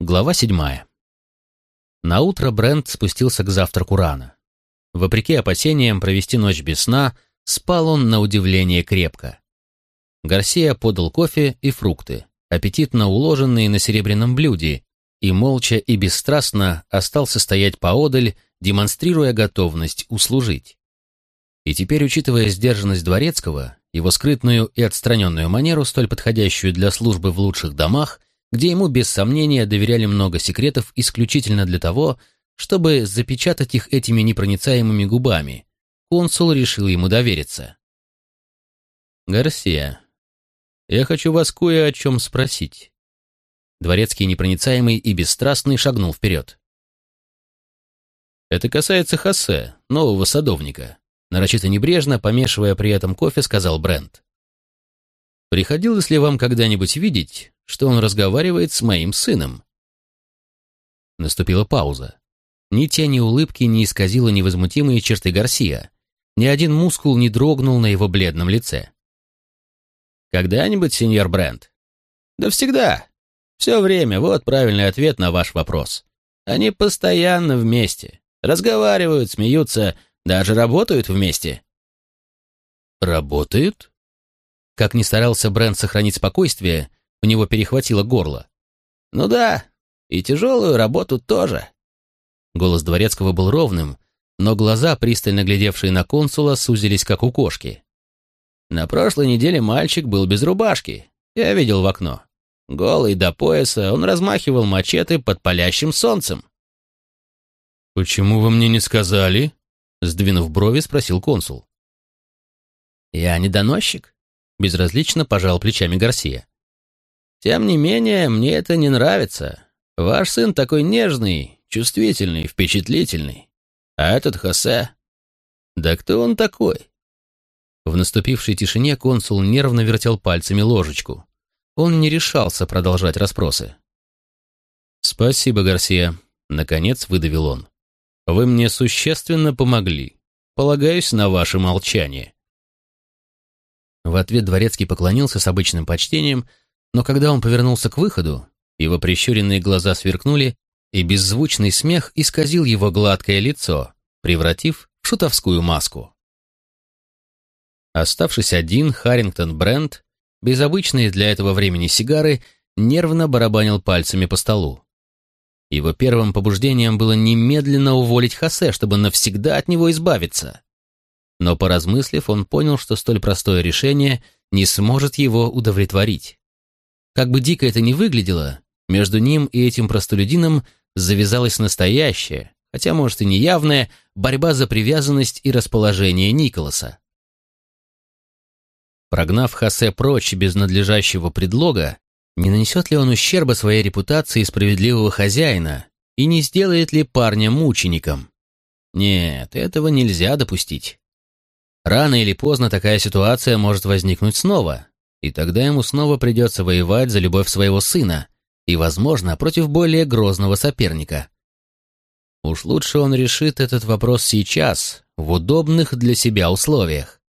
Глава седьмая. Наутро Брент спустился к завтраку рано. Вопреки опасениям провести ночь без сна, спал он на удивление крепко. Гарсия подал кофе и фрукты, аппетитно уложенные на серебряном блюде, и молча и бесстрастно остался стоять поодаль, демонстрируя готовность услужить. И теперь, учитывая сдержанность дворецкого, его скрытную и отстраненную манеру, столь подходящую для службы в лучших домах, где ему без сомнения доверяли много секретов исключительно для того, чтобы запечатать их этими непроницаемыми губами. Консул решил ему довериться. «Гарсия, я хочу вас кое о чем спросить». Дворецкий непроницаемый и бесстрастный шагнул вперед. «Это касается Хосе, нового садовника», нарочито небрежно, помешивая при этом кофе, сказал Брент. «Приходилось ли вам когда-нибудь видеть, что он разговаривает с моим сыном. Наступила пауза. Ни тени улыбки не исказила невозмутимые черты Гарсия. Ни один мускул не дрогнул на его бледном лице. «Когда-нибудь, сеньор Брент?» «Да всегда. Все время. Вот правильный ответ на ваш вопрос. Они постоянно вместе. Разговаривают, смеются, даже работают вместе». «Работают?» Как ни старался Брент сохранить спокойствие, у него перехватило горло. «Ну да, и тяжелую работу тоже». Голос Дворецкого был ровным, но глаза, пристально глядевшие на консула, сузились, как у кошки. «На прошлой неделе мальчик был без рубашки. Я видел в окно. Голый до пояса, он размахивал мачете под палящим солнцем». «Почему вы мне не сказали?» Сдвинув брови, спросил консул. «Я не доносчик», — безразлично пожал плечами Гарсия. Тем не менее, мне это не нравится. Ваш сын такой нежный, чувствительный, впечатлительный. А этот Хосе... Да кто он такой? В наступившей тишине консул нервно вертел пальцами ложечку. Он не решался продолжать расспросы. «Спасибо, Гарсия», — наконец выдавил он. «Вы мне существенно помогли. Полагаюсь на ваше молчание». В ответ Дворецкий поклонился с обычным почтением, но когда он повернулся к выходу, его прищуренные глаза сверкнули, и беззвучный смех исказил его гладкое лицо, превратив в шутовскую маску. Оставшись один, Харрингтон Брент, без обычной для этого времени сигары, нервно барабанил пальцами по столу. Его первым побуждением было немедленно уволить Хосе, чтобы навсегда от него избавиться. Но поразмыслив, он понял, что столь простое решение не сможет его удовлетворить. Как бы дико это ни выглядело, между ним и этим простолюдином завязалась настоящая, хотя, может, и неявная, борьба за привязанность и расположение Николаса. Прогнав Хосе прочь без надлежащего предлога, не нанесет ли он ущерба своей репутации справедливого хозяина и не сделает ли парня мучеником? Нет, этого нельзя допустить. Рано или поздно такая ситуация может возникнуть снова, и тогда ему снова придется воевать за любовь своего сына и, возможно, против более грозного соперника. Уж лучше он решит этот вопрос сейчас, в удобных для себя условиях.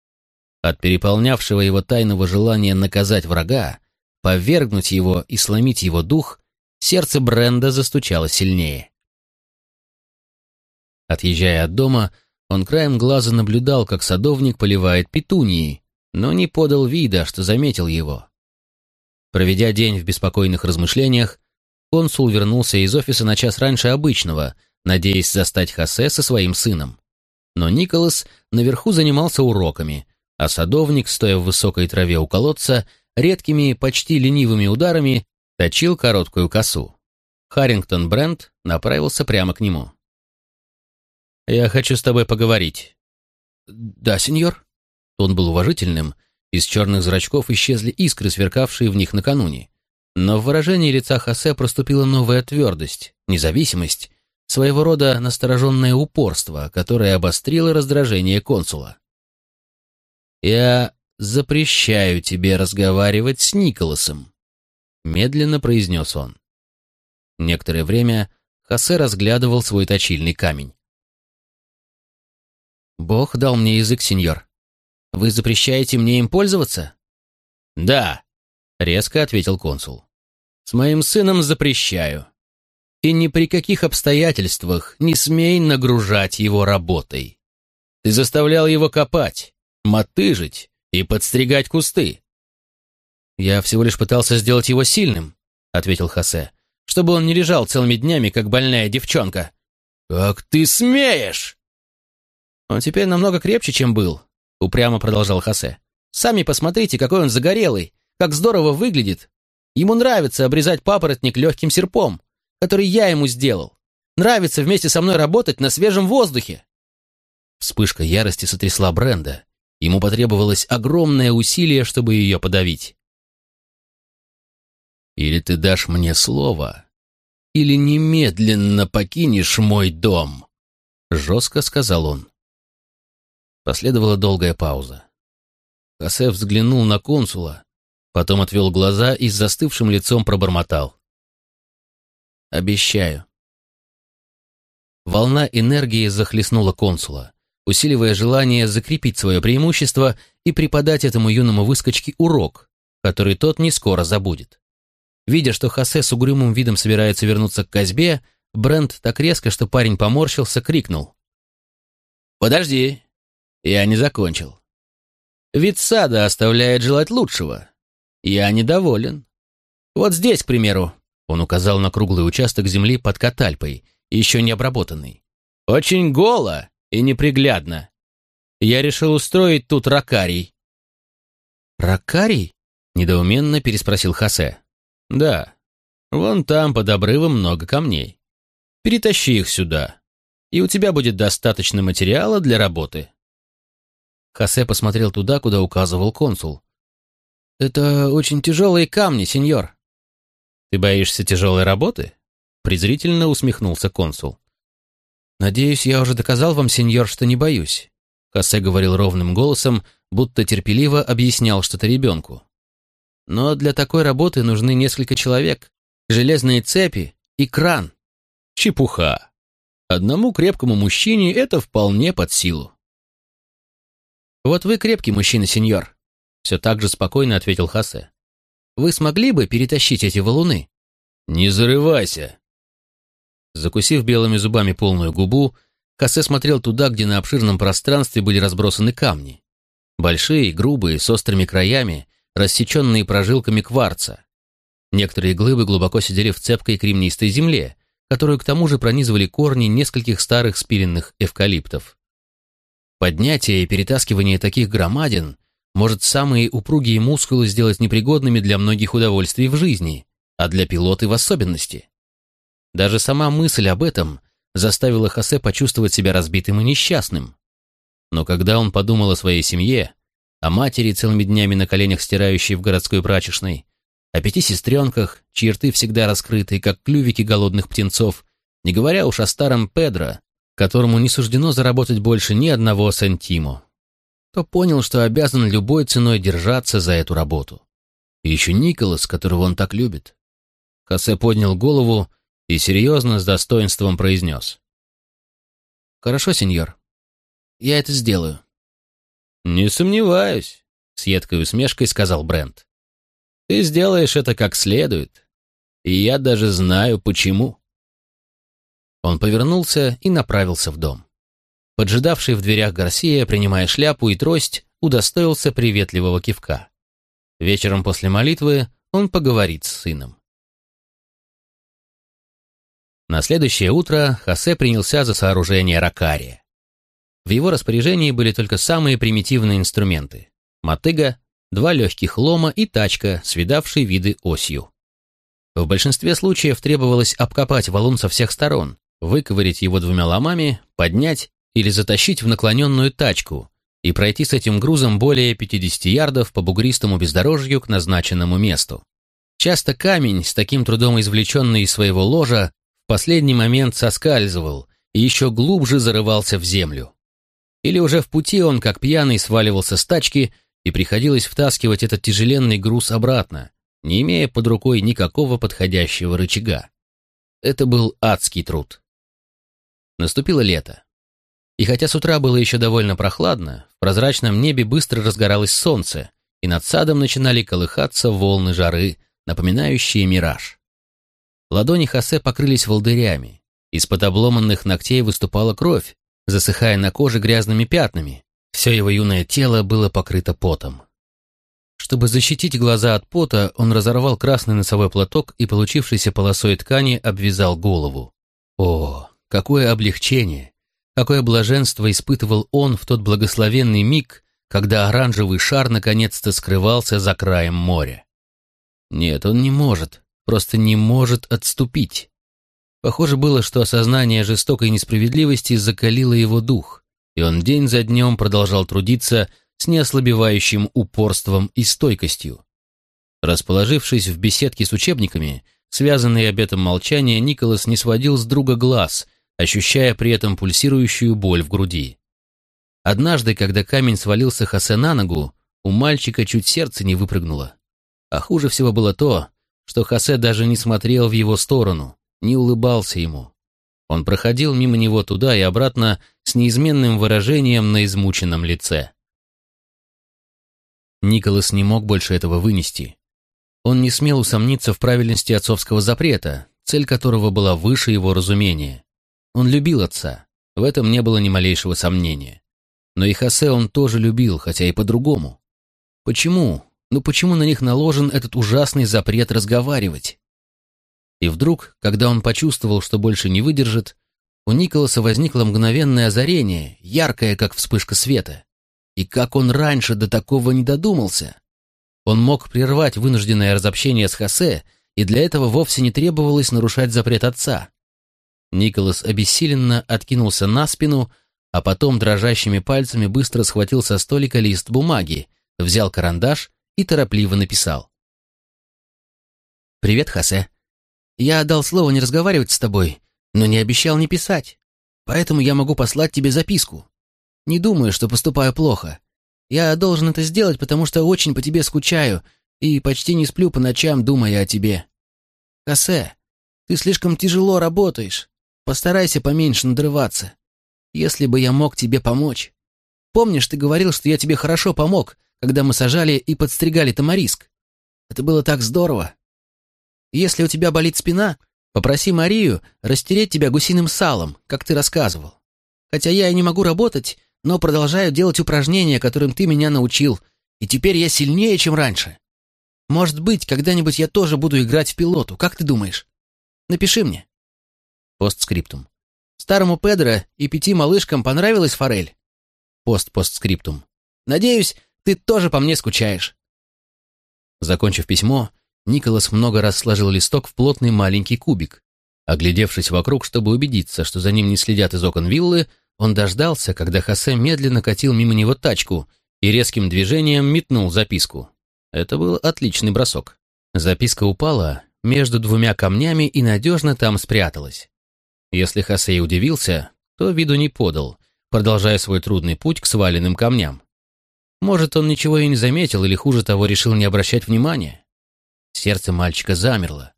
От переполнявшего его тайного желания наказать врага, повергнуть его и сломить его дух, сердце Бренда застучало сильнее. Отъезжая от дома, он краем глаза наблюдал, как садовник поливает петунии, но не подал вида, что заметил его. Проведя день в беспокойных размышлениях, консул вернулся из офиса на час раньше обычного, надеясь застать Хосе со своим сыном. Но Николас наверху занимался уроками, а садовник, стоя в высокой траве у колодца, редкими, почти ленивыми ударами точил короткую косу. Харрингтон Брент направился прямо к нему. «Я хочу с тобой поговорить». «Да, сеньор?» Тон был уважительным, из черных зрачков исчезли искры, сверкавшие в них накануне. Но в выражении лица Хосе проступила новая твердость, независимость, своего рода настороженное упорство, которое обострило раздражение консула. «Я запрещаю тебе разговаривать с Николасом», — медленно произнес он. Некоторое время Хосе разглядывал свой точильный камень. «Бог дал мне язык, сеньор. Вы запрещаете мне им пользоваться? Да, резко ответил консул. С моим сыном запрещаю. И ни при каких обстоятельствах не смей нагружать его работой. Ты заставлял его копать, мотыжить и подстригать кусты. «Я всего лишь пытался сделать его сильным», — ответил Хосе, «чтобы он не лежал целыми днями, как больная девчонка». «Как ты смеешь!» «Он теперь намного крепче, чем был», — упрямо продолжал Хосе. «Сами посмотрите, какой он загорелый, как здорово выглядит. Ему нравится обрезать папоротник легким серпом, который я ему сделал. Нравится вместе со мной работать на свежем воздухе». Вспышка ярости сотрясла Бренда. Ему потребовалось огромное усилие, чтобы ее подавить. Или ты дашь мне слово, или немедленно покинешь мой дом», — жестко сказал он. Последовала долгая пауза. Хосе взглянул на консула, потом отвел глаза и с застывшим лицом пробормотал. «Обещаю». Волна энергии захлестнула консула, усиливая желание закрепить свое преимущество и преподать этому юному выскочке урок, который тот не скоро забудет. Видя, что Хосе с угрюмым видом собирается вернуться к козьбе, Брент так резко, что парень поморщился, крикнул. «Подожди, я не закончил. Вид сада оставляет желать лучшего. Я недоволен. Вот здесь, к примеру, он указал на круглый участок земли под Катальпой, еще не обработанный. Очень голо и неприглядно. Я решил устроить тут ракарий. «Ракарий?» — недоуменно переспросил Хосе. Да, вон там под обрывом много камней. Перетащи их сюда, и у тебя будет достаточно материала для работы. Хосе посмотрел туда, куда указывал консул. «Это очень тяжелые камни, сеньор». «Ты боишься тяжелой работы?» презрительно усмехнулся консул. «Надеюсь, я уже доказал вам, сеньор, что не боюсь», Хосе говорил ровным голосом, будто терпеливо объяснял что-то ребенку. Но для такой работы нужны несколько человек, железные цепи и кран. Чепуха. Одному крепкому мужчине это вполне под силу. «Вот вы крепкий мужчина, сеньор», — все так же спокойно ответил Хосе. «Вы смогли бы перетащить эти валуны?» «Не зарывайся!» Закусив белыми зубами полную губу, Хосе смотрел туда, где на обширном пространстве были разбросаны камни. Большие, грубые, с острыми краями, рассеченные прожилками кварца. Некоторые глыбы глубоко сидели в цепкой кремнистой земле, которую к тому же пронизывали корни нескольких старых спиленных эвкалиптов. Поднятие и перетаскивание таких громадин может самые упругие мускулы сделать непригодными для многих удовольствий в жизни, а для пилоты в особенности. Даже сама мысль об этом заставила Хосе почувствовать себя разбитым и несчастным. Но когда он подумал о своей семье, о матери, целыми днями на коленях стирающей в городской прачечной, о пяти сестренках, чьи рты всегда раскрыты, как клювики голодных птенцов, не говоря уж о старом Педро, которому не суждено заработать больше ни одного сантимо, то понял, что обязан любой ценой держаться за эту работу. И еще Николас, которого он так любит. Хосе поднял голову и серьезно, с достоинством произнес. «Хорошо, сеньор. Я это сделаю». «Не сомневаюсь», — с едкой усмешкой сказал Брент. «Ты сделаешь это как следует, и я даже знаю, почему». Он повернулся и направился в дом. Поджидавший в дверях Гарсия, принимая шляпу и трость, удостоился приветливого кивка. Вечером после молитвы он поговорит с сыном. На следующее утро Хосе принялся за сооружение ракария. В его распоряжении были только самые примитивные инструменты. Мотыга, два легких лома и тачка с видавшей виды осью. В большинстве случаев требовалось обкопать валун со всех сторон, выковырять его двумя ломами, поднять или затащить в наклоненную тачку и пройти с этим грузом более 50 ярдов по бугристому бездорожью к назначенному месту. Часто камень, с таким трудом извлеченный из своего ложа, в последний момент соскальзывал и еще глубже зарывался в землю. Или уже в пути он, как пьяный, сваливался с тачки, и приходилось втаскивать этот тяжеленный груз обратно, не имея под рукой никакого подходящего рычага. Это был адский труд. Наступило лето. И хотя с утра было еще довольно прохладно, в прозрачном небе быстро разгоралось солнце, и над садом начинали колыхаться волны жары, напоминающие мираж. Ладони Хосе покрылись волдырями. Из-под обломанных ногтей выступала кровь, засыхая на коже грязными пятнами. Все его юное тело было покрыто потом. Чтобы защитить глаза от пота, он разорвал красный носовой платок и получившейся полосой ткани обвязал голову. О, какое облегчение! Какое блаженство испытывал он в тот благословенный миг, когда оранжевый шар наконец-то скрывался за краем моря. Нет, он не может, просто не может отступить. Похоже было, что осознание жестокой несправедливости закалило его дух, и он день за днем продолжал трудиться с неослабевающим упорством и стойкостью. Расположившись в беседке с учебниками, связанный обетом молчания, Николас не сводил с друга глаз, ощущая при этом пульсирующую боль в груди. Однажды, когда камень свалился Хосе на ногу, у мальчика чуть сердце не выпрыгнуло. А хуже всего было то, что Хосе даже не смотрел в его сторону, не улыбался ему. Он проходил мимо него туда и обратно с неизменным выражением на измученном лице. Николас не мог больше этого вынести. Он не смел усомниться в правильности отцовского запрета, цель которого была выше его разумения. Он любил отца, в этом не было ни малейшего сомнения. Но и Хосе он тоже любил, хотя и по-другому. Почему? Ну почему на них наложен этот ужасный запрет разговаривать? И вдруг, когда он почувствовал, что больше не выдержит, у Николаса возникло мгновенное озарение, яркое, как вспышка света. И как он раньше до такого не додумался? Он мог прервать вынужденное разобщение с Хосе, и для этого вовсе не требовалось нарушать запрет отца. Николас обессиленно откинулся на спину, а потом дрожащими пальцами быстро схватил со столика лист бумаги, взял карандаш и торопливо написал. «Привет, Хосе. Я дал слово не разговаривать с тобой, но не обещал не писать, поэтому я могу послать тебе записку. Не думаю, что поступаю плохо. Я должен это сделать, потому что очень по тебе скучаю и почти не сплю по ночам, думая о тебе. Хосе, ты слишком тяжело работаешь. Постарайся поменьше надрываться. Если бы я мог тебе помочь. Помнишь, ты говорил, что я тебе хорошо помог, когда мы сажали и подстригали тамариск? Это было так здорово. Если у тебя болит спина, попроси Марию растереть тебя гусиным салом, как ты рассказывал. Хотя я и не могу работать, но продолжаю делать упражнения, которым ты меня научил, и теперь я сильнее, чем раньше. Может быть, когда-нибудь я тоже буду играть в пилоту, как ты думаешь? Напиши мне. Постскриптум. Старому Педро и пяти малышкам понравилась форель? Пост-постскриптум. Надеюсь, ты тоже по мне скучаешь. Закончив письмо, Николас много раз сложил листок в плотный маленький кубик. Оглядевшись вокруг, чтобы убедиться, что за ним не следят из окон виллы, он дождался, когда Хосе медленно катил мимо него тачку и резким движением метнул записку. Это был отличный бросок. Записка упала между двумя камнями и надежно там спряталась. Если Хосе и удивился, то виду не подал, продолжая свой трудный путь к сваленным камням. Может, он ничего и не заметил или, хуже того, решил не обращать внимания. Сердце мальчика замерло,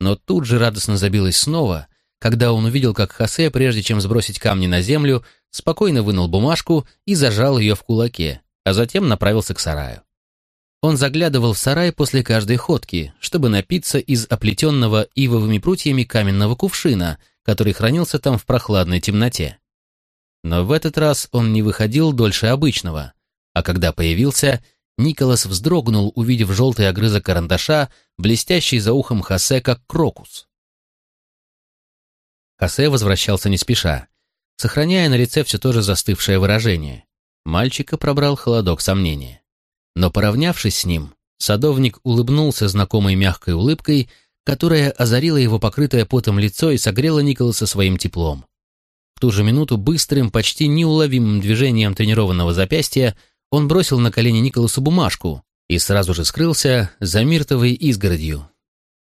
но тут же радостно забилось снова, когда он увидел, как Хосе, прежде чем сбросить камни на землю, спокойно вынул бумажку и зажал ее в кулаке, а затем направился к сараю. Он заглядывал в сарай после каждой ходки, чтобы напиться из оплетенного ивовыми прутьями каменного кувшина, который хранился там в прохладной темноте. Но в этот раз он не выходил дольше обычного, а когда появился, Николас вздрогнул, увидев желтый огрызок карандаша, блестящий за ухом Хосе, как крокус. Хосе возвращался не спеша, сохраняя на лице все то же застывшее выражение. Мальчика пробрал холодок сомнения. Но поравнявшись с ним, садовник улыбнулся знакомой мягкой улыбкой, которая озарила его покрытое потом лицо и согрела Николаса своим теплом. В ту же минуту быстрым, почти неуловимым движением тренированного запястья он бросил на колени Николасу бумажку и сразу же скрылся за миртовой изгородью.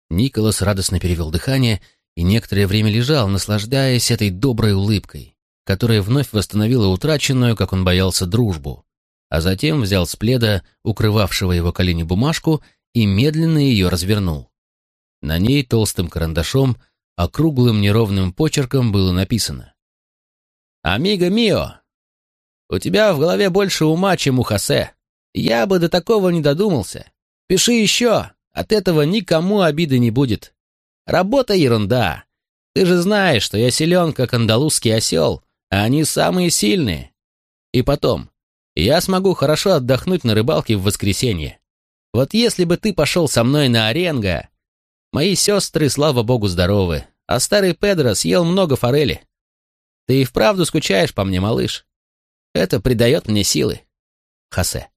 Николас радостно перевел дыхание и некоторое время лежал, наслаждаясь этой доброй улыбкой, которая вновь восстановила утраченную, как он боялся, дружбу, а затем взял с пледа, укрывавшего его колени бумажку, и медленно ее развернул. На ней толстым карандашом, округлым неровным почерком было написано «Амиго мио, у тебя в голове больше ума, чем у Хосе. Я бы до такого не додумался. Пиши еще, от этого никому обиды не будет. Работа — ерунда. Ты же знаешь, что я силен, как андалузский осел, а они самые сильные. И потом, я смогу хорошо отдохнуть на рыбалке в воскресенье. Вот если бы ты пошел со мной на Оренго... Мои сестры, слава богу, здоровы, а старый Педро съел много форели. Ты и вправду скучаешь по мне, малыш. Это придает мне силы. Хосе.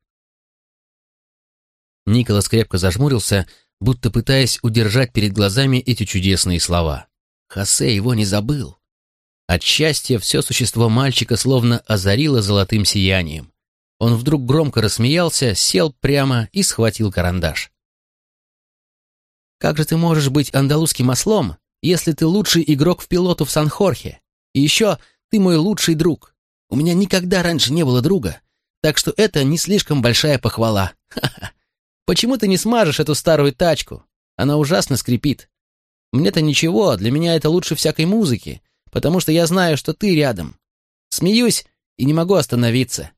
Николас крепко зажмурился, будто пытаясь удержать перед глазами эти чудесные слова. Хосе его не забыл. От счастья все существо мальчика словно озарило золотым сиянием. Он вдруг громко рассмеялся, сел прямо и схватил карандаш. «Как же ты можешь быть андалузским ослом, если ты лучший игрок в пилоту в Сан-Хорхе? И еще ты мой лучший друг. У меня никогда раньше не было друга, так что это не слишком большая похвала. Ха-ха. Почему ты не смажешь эту старую тачку? Она ужасно скрипит. Мне-то ничего, для меня это лучше всякой музыки, потому что я знаю, что ты рядом. Смеюсь и не могу остановиться.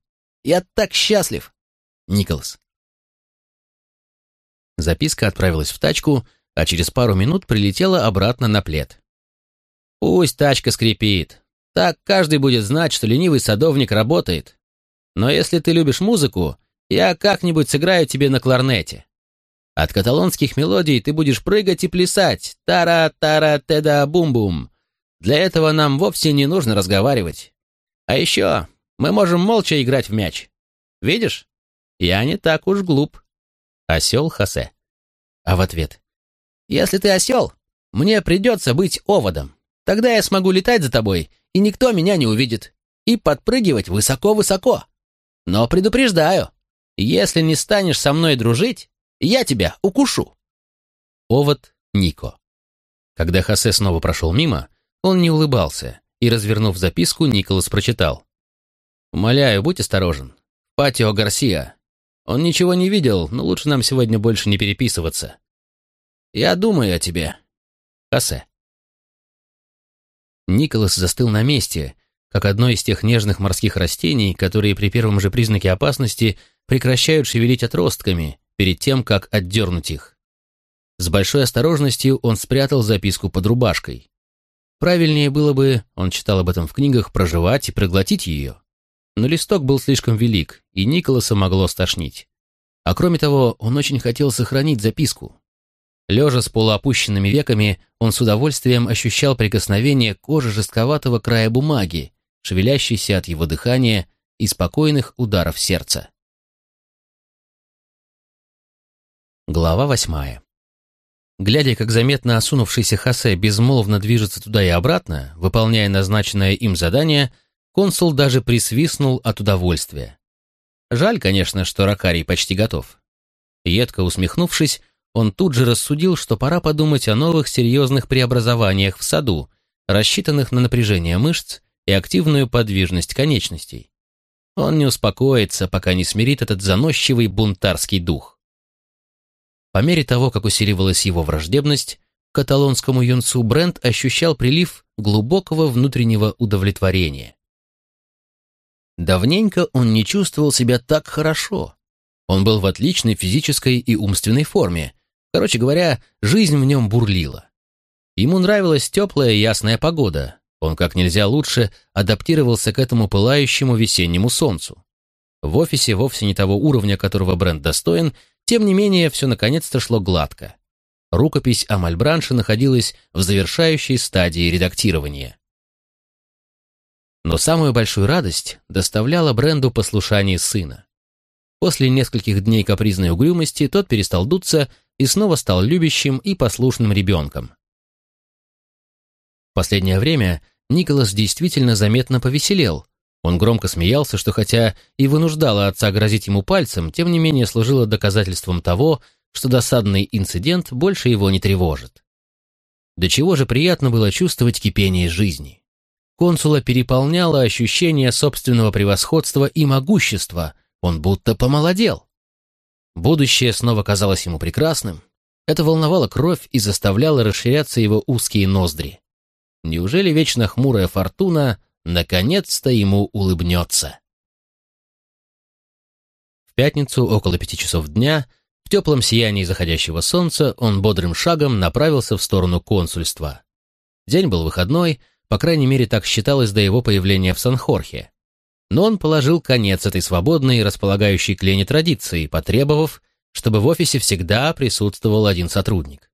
Я так счастлив. Николас. Записка отправилась в тачку, а через пару минут прилетела обратно на плед. Пусть тачка скрипит. Так каждый будет знать, что ленивый садовник работает. Но если ты любишь музыку, я как-нибудь сыграю тебе на кларнете. От каталонских мелодий ты будешь прыгать и плясать. Тара-тара-теда-бум-бум. Для этого нам вовсе не нужно разговаривать. А еще мы можем молча играть в мяч. Видишь? Я не так уж глуп. Осел Хосе. А в ответ. Если ты осел, мне придется быть оводом. Тогда я смогу летать за тобой, и никто меня не увидит. И подпрыгивать высоко-высоко. Но предупреждаю, если не станешь со мной дружить, я тебя укушу. Овод Нико. Когда Хосе снова прошел мимо, он не улыбался, и, развернув записку, Николас прочитал. «Умоляю, будь осторожен. Патио Гарсия. Он ничего не видел, но лучше нам сегодня больше не переписываться. Я думаю о тебе. Хосе». Николас застыл на месте, как одно из тех нежных морских растений, которые при первом же признаке опасности прекращают шевелить отростками перед тем, как отдернуть их. С большой осторожностью он спрятал записку под рубашкой. Правильнее было бы, он читал об этом в книгах, проживать и проглотить ее. Но листок был слишком велик, и Николаса могло стошнить. А кроме того, он очень хотел сохранить записку. Лежа с полуопущенными веками, он с удовольствием ощущал прикосновение кожи жестковатого края бумаги, шевелящейся от его дыхания и спокойных ударов сердца. Глава восьмая. Глядя, как заметно осунувшийся Хосе безмолвно движется туда и обратно, выполняя назначенное им задание, консул даже присвистнул от удовольствия. Жаль, конечно, что Ракарий почти готов. Едко усмехнувшись, он тут же рассудил, что пора подумать о новых серьезных преобразованиях в саду, рассчитанных на напряжение мышц и активную подвижность конечностей. Он не успокоится, пока не смирит этот заносчивый бунтарский дух. По мере того, как усиливалась его враждебность, каталонскому юнцу Брент ощущал прилив глубокого внутреннего удовлетворения. Давненько он не чувствовал себя так хорошо. Он был в отличной физической и умственной форме. Короче говоря, жизнь в нем бурлила. Ему нравилась теплая ясная погода. Он как нельзя лучше адаптировался к этому пылающему весеннему солнцу. В офисе вовсе не того уровня, которого Брент достоин, тем не менее, все наконец-то шло гладко. Рукопись о Мальбранше находилась в завершающей стадии редактирования. Но самую большую радость доставляла Бренду послушание сына. После нескольких дней капризной угрюмости тот перестал дуться и снова стал любящим и послушным ребенком. В последнее время Николас действительно заметно повеселел, он громко смеялся, что хотя и вынуждало отца грозить ему пальцем, тем не менее служило доказательством того, что досадный инцидент больше его не тревожит. До чего же приятно было чувствовать кипение жизни. Консула переполняло ощущение собственного превосходства и могущества, он будто помолодел. Будущее снова казалось ему прекрасным, это волновало кровь и заставляло расширяться его узкие ноздри. Неужели вечно хмурая фортуна наконец-то ему улыбнется. В пятницу около пяти часов дня В теплом сиянии заходящего солнца он бодрым шагом направился в сторону консульства. День был выходной, по крайней мере, так считалось до его появления в Сан-Хорхе. Но он положил конец этой свободной и располагающей к лени традиции, потребовав, чтобы в офисе всегда присутствовал один сотрудник.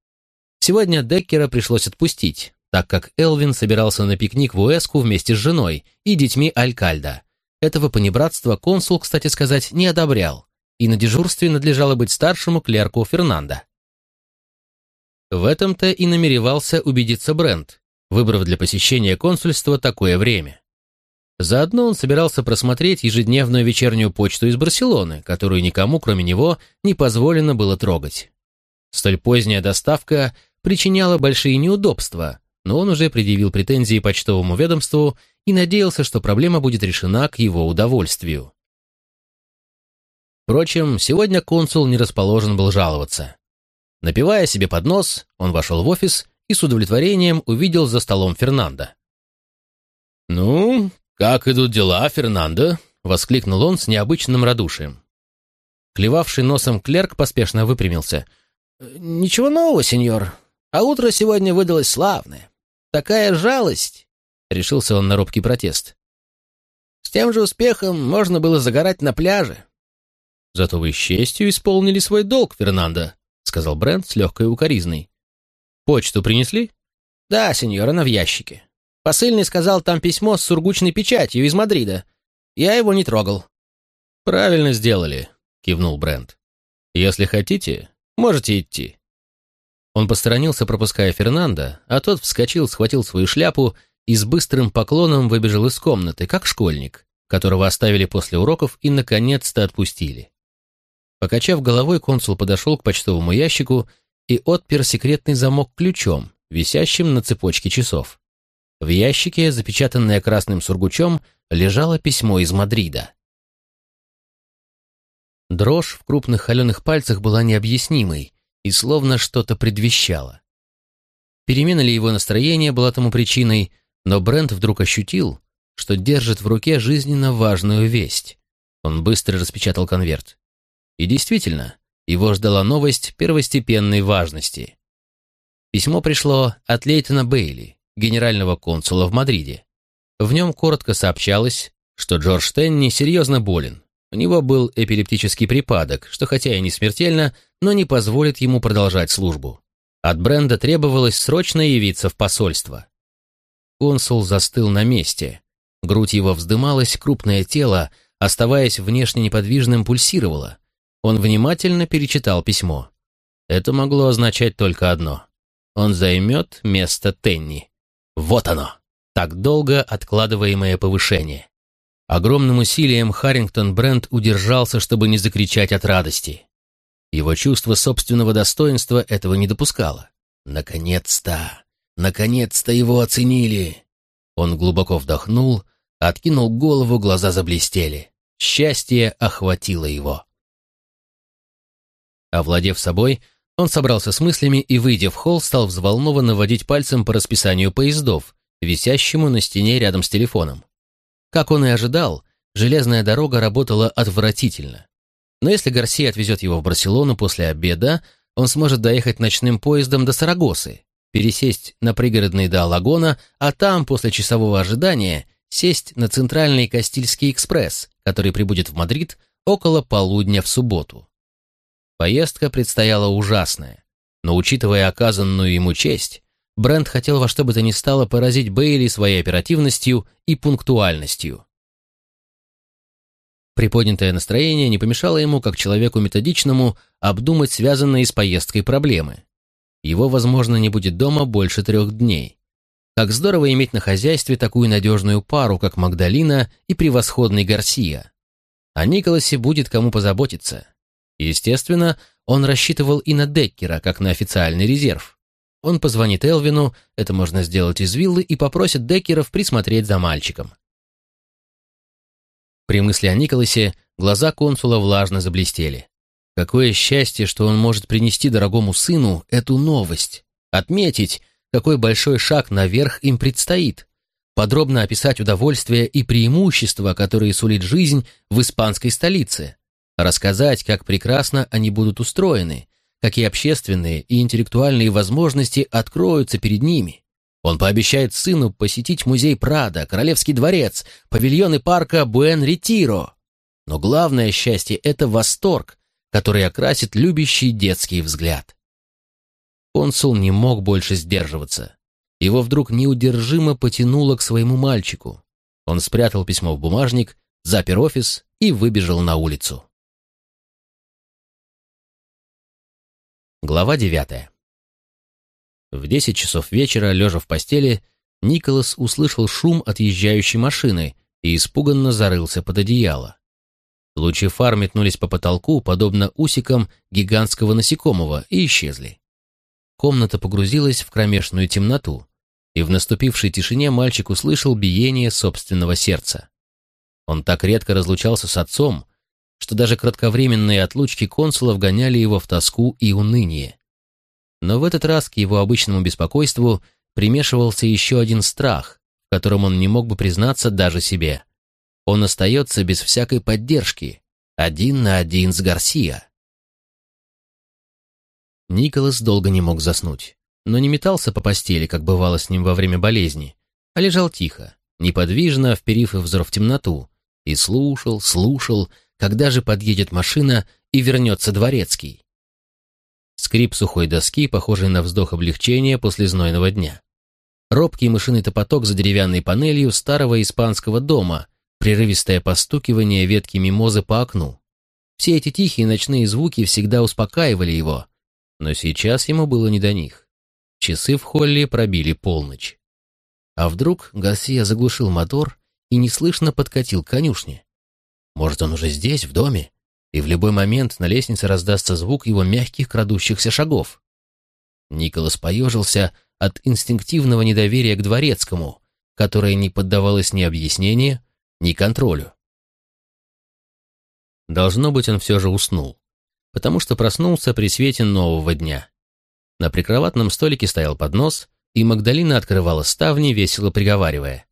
Сегодня Деккера пришлось отпустить, так как Элвин собирался на пикник в Уэску вместе с женой и детьми Алькальда. Этого понебратства консул, кстати сказать, не одобрял, и на дежурстве надлежало быть старшему клерку Фернандо. В этом-то и намеревался убедиться Брент, выбрав для посещения консульства такое время. Заодно он собирался просмотреть ежедневную вечернюю почту из Барселоны, которую никому, кроме него, не позволено было трогать. Столь поздняя доставка причиняла большие неудобства, но он уже предъявил претензии почтовому ведомству и надеялся, что проблема будет решена к его удовольствию. Впрочем, сегодня консул не расположен был жаловаться. Напивая себе под нос, он вошел в офис и с удовлетворением увидел за столом Фернанда. «Ну, как идут дела, Фернандо?» — воскликнул он с необычным радушием. Клевавший носом клерк поспешно выпрямился. «Ничего нового, сеньор. А утро сегодня выдалось славное. Такая жалость!» — решился он на робкий протест. «С тем же успехом можно было загорать на пляже». «Зато вы с честью исполнили свой долг, Фернандо», — сказал Брент с легкой укоризной. «Почту принесли?» «Да, сеньор, она в ящике. Посыльный сказал, там письмо с сургучной печатью из Мадрида. Я его не трогал». «Правильно сделали», — кивнул Брент. «Если хотите, можете идти». Он посторонился, пропуская Фернанда, а тот вскочил, схватил свою шляпу и с быстрым поклоном выбежал из комнаты, как школьник, которого оставили после уроков и наконец-то отпустили. Покачав головой, консул подошел к почтовому ящику и отпер секретный замок ключом, висящим на цепочке часов. В ящике, запечатанное красным сургучом, лежало письмо из Мадрида. Дрожь в крупных холеных пальцах была необъяснимой и словно что-то предвещала. Перемена ли его настроения была тому причиной, но Брент вдруг ощутил, что держит в руке жизненно важную весть. Он быстро распечатал конверт. И действительно, его ждала новость первостепенной важности. Письмо пришло от Лейтона Бейли, генерального консула в Мадриде. В нем коротко сообщалось, что Джордж Тенни серьезно болен. У него был эпилептический припадок, что хотя и не смертельно, но не позволит ему продолжать службу. От Бренда требовалось срочно явиться в посольство. Консул застыл на месте. Грудь его вздымалась, крупное тело, оставаясь внешне неподвижным, пульсировало. Он внимательно перечитал письмо. Это могло означать только одно. Он займет место Тенни. Вот оно, так долго откладываемое повышение. Огромным усилием Харрингтон Брент удержался, чтобы не закричать от радости. Его чувство собственного достоинства этого не допускало. Наконец-то! Наконец-то его оценили! Он глубоко вдохнул, откинул голову, глаза заблестели. Счастье охватило его. Овладев собой, он собрался с мыслями и, выйдя в холл, стал взволнованно водить пальцем по расписанию поездов, висящему на стене рядом с телефоном. Как он и ожидал, железная дорога работала отвратительно. Но если Гарсия отвезет его в Барселону после обеда, он сможет доехать ночным поездом до Сарагосы, пересесть на пригородный до Алагона, а там, после часового ожидания, сесть на центральный Кастильский экспресс, который прибудет в Мадрид около полудня в субботу. Поездка предстояла ужасная, но, учитывая оказанную ему честь, Брент хотел во что бы то ни стало поразить Бейли своей оперативностью и пунктуальностью. Приподнятое настроение не помешало ему, как человеку методичному, обдумать связанные с поездкой проблемы. Его, возможно, не будет дома больше трех дней. Как здорово иметь на хозяйстве такую надежную пару, как Магдалина и превосходный Гарсия. О Николасе будет кому позаботиться. Естественно, он рассчитывал и на Деккера, как на официальный резерв. Он позвонит Элвину, это можно сделать из виллы, и попросит Деккеров присмотреть за мальчиком. При мысли о Николасе глаза консула влажно заблестели. Какое счастье, что он может принести дорогому сыну эту новость, отметить, какой большой шаг наверх им предстоит, подробно описать удовольствия и преимущества, которые сулит жизнь в испанской столице, рассказать, как прекрасно они будут устроены, какие общественные и интеллектуальные возможности откроются перед ними. Он пообещает сыну посетить музей Прада, Королевский дворец, павильоны парка Буэн-Ретиро. Но главное счастье — это восторг, который окрасит любящий детский взгляд. Консул не мог больше сдерживаться. Его вдруг неудержимо потянуло к своему мальчику. Он спрятал письмо в бумажник, запер офис и выбежал на улицу. Глава девятая. В десять часов вечера, лежа в постели, Николас услышал шум отъезжающей машины и испуганно зарылся под одеяло. Лучи фар метнулись по потолку, подобно усикам гигантского насекомого, и исчезли. Комната погрузилась в кромешную темноту, и в наступившей тишине мальчик услышал биение собственного сердца. Он так редко разлучался с отцом, что даже кратковременные отлучки консула вгоняли его в тоску и уныние. Но в этот раз к его обычному беспокойству примешивался еще один страх, в котором он не мог бы признаться даже себе. Он остается без всякой поддержки, один на один с Гарсия. Николас долго не мог заснуть, но не метался по постели, как бывало с ним во время болезни, а лежал тихо, неподвижно, вперив взор в темноту, и слушал, слушал, когда же подъедет машина и вернется дворецкий. Скрип сухой доски, похожий на вздох облегчения после знойного дня. Робкий мышиный топоток за деревянной панелью старого испанского дома, прерывистое постукивание ветки мимозы по окну. Все эти тихие ночные звуки всегда успокаивали его, но сейчас ему было не до них. Часы в холле пробили полночь. А вдруг Гарсия заглушил мотор и неслышно подкатил к конюшне. Может, он уже здесь, в доме, и в любой момент на лестнице раздастся звук его мягких крадущихся шагов. Николас поежился от инстинктивного недоверия к дворецкому, которое не поддавалось ни объяснению, ни контролю. Должно быть, он все же уснул, потому что проснулся при свете нового дня. На прикроватном столике стоял поднос, и Магдалина открывала ставни, весело приговаривая.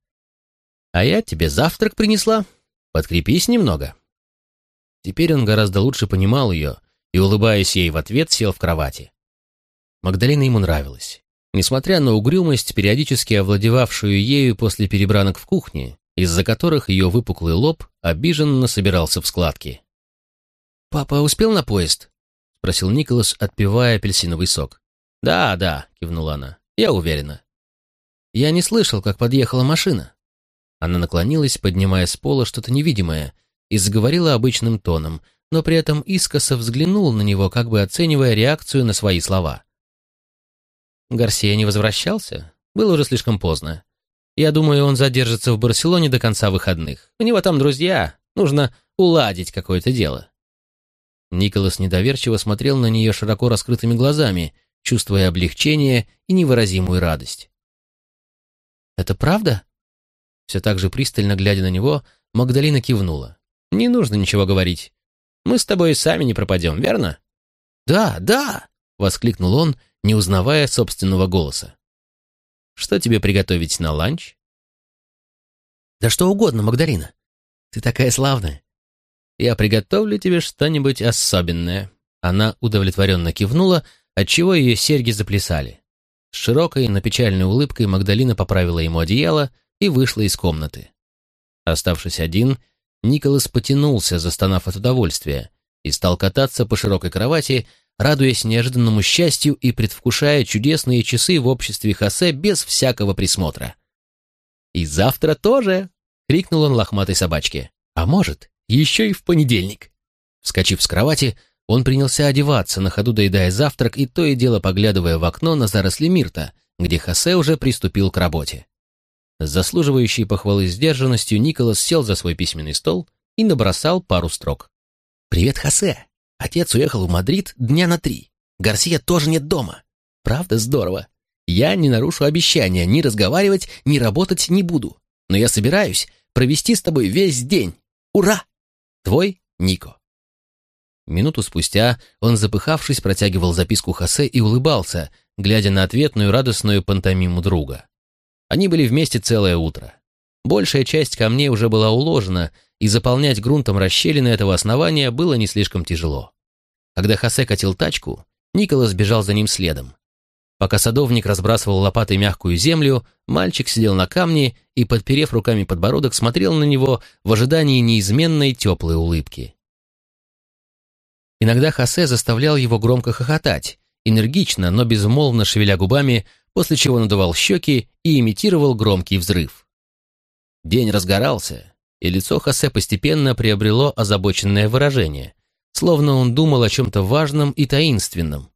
«А я тебе завтрак принесла». Подкрепись немного». Теперь он гораздо лучше понимал ее и, улыбаясь ей в ответ, сел в кровати. Магдалина ему нравилась. Несмотря на угрюмость, периодически овладевавшую ею после перебранок в кухне, из-за которых ее выпуклый лоб обиженно собирался в складки. «Папа успел на поезд?» — спросил Николас, отпивая апельсиновый сок. «Да, да», — кивнула она, — «я уверена». «Я не слышал, как подъехала машина». Она наклонилась, поднимая с пола что-то невидимое, и заговорила обычным тоном, но при этом искоса взглянул на него, как бы оценивая реакцию на свои слова. Гарсия не возвращался? Было уже слишком поздно. Я думаю, он задержится в Барселоне до конца выходных. У него там друзья, нужно уладить какое-то дело. Николас недоверчиво смотрел на нее широко раскрытыми глазами, чувствуя облегчение и невыразимую радость. «Это правда?» Все так же пристально глядя на него, Магдалина кивнула. «Не нужно ничего говорить. Мы с тобой сами не пропадем, верно?» «Да, да!» — воскликнул он, не узнавая собственного голоса. «Что тебе приготовить на ланч?» «Да что угодно, Магдалина. Ты такая славная». «Я приготовлю тебе что-нибудь особенное». Она удовлетворенно кивнула, отчего ее серьги заплясали. С широкой, но печальной улыбкой Магдалина поправила ему одеяло и вышла из комнаты. Оставшись один, Николас потянулся, застонав от удовольствия, и стал кататься по широкой кровати, радуясь неожиданному счастью и предвкушая чудесные часы в обществе Хосе без всякого присмотра. «И завтра тоже!» — крикнул он лохматой собачке. «А может, еще и в понедельник!» Вскочив с кровати, он принялся одеваться, на ходу доедая завтрак и то и дело поглядывая в окно на заросли мирта, где Хосе уже приступил к работе. С заслуживающей похвалы сдержанностью Николас сел за свой письменный стол и набросал пару строк. «Привет, Хосе. Отец уехал в Мадрид дня на три. Гарсия тоже нет дома. Правда здорово. Я не нарушу обещания, ни разговаривать, ни работать не буду. Но я собираюсь провести с тобой весь день. Ура! Твой Нико». Минуту спустя он, запыхавшись, протягивал записку Хосе и улыбался, глядя на ответную радостную пантомиму друга. Они были вместе целое утро. Большая часть камней уже была уложена, и заполнять грунтом расщелины этого основания было не слишком тяжело. Когда Хосе катил тачку, Николас бежал за ним следом. Пока садовник разбрасывал лопатой мягкую землю, мальчик сидел на камне и, подперев руками подбородок, смотрел на него в ожидании неизменной теплой улыбки. Иногда Хосе заставлял его громко хохотать, энергично, но безмолвно шевеля губами, после чего надувал щеки и имитировал громкий взрыв. День разгорался, и лицо Хосе постепенно приобрело озабоченное выражение, словно он думал о чем-то важном и таинственном.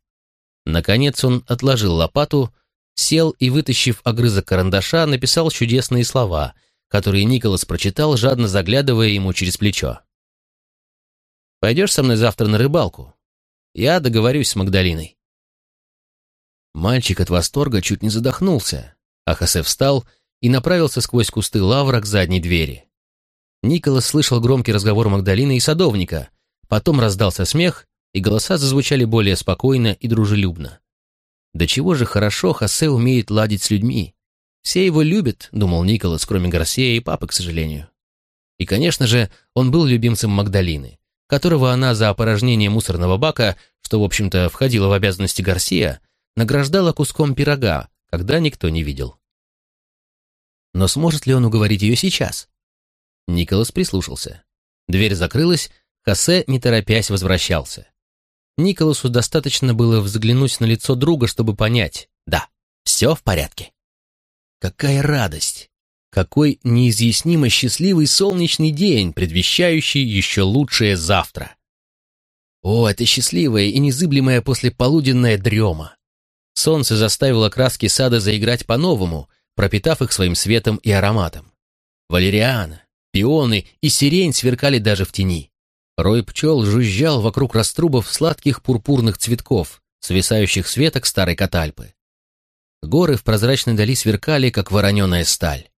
Наконец он отложил лопату, сел и, вытащив огрызок карандаша, написал чудесные слова, которые Николас прочитал, жадно заглядывая ему через плечо. «Пойдешь со мной завтра на рыбалку? Я договорюсь с Магдалиной». Мальчик от восторга чуть не задохнулся, а Хосе встал и направился сквозь кусты лавра к задней двери. Николас слышал громкий разговор Магдалины и садовника, потом раздался смех, и голоса зазвучали более спокойно и дружелюбно. Да чего же хорошо Хосе умеет ладить с людьми. Все его любят, думал Николас, кроме Гарсия и папы, к сожалению. И, конечно же, он был любимцем Магдалины, которого она за опорожнение мусорного бака, что, в общем-то, входило в обязанности Гарсия, награждала куском пирога, когда никто не видел. Но сможет ли он уговорить ее сейчас? Николас прислушался. Дверь закрылась, Хосе, не торопясь, возвращался. Николасу достаточно было взглянуть на лицо друга, чтобы понять, да, все в порядке. Какая радость! Какой неизъяснимо счастливый солнечный день, предвещающий еще лучшее завтра. О, это счастливая и незыблемая послеполуденная дрема. Солнце заставило краски сада заиграть по-новому, пропитав их своим светом и ароматом. Валериана, пионы и сирень сверкали даже в тени. Рой пчел жужжал вокруг раструбов сладких пурпурных цветков, свисающих с веток старой катальпы. Горы в прозрачной дали сверкали, как вороненая сталь.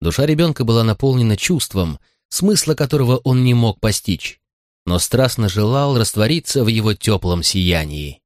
Душа ребенка была наполнена чувством, смысла которого он не мог постичь, но страстно желал раствориться в его теплом сиянии.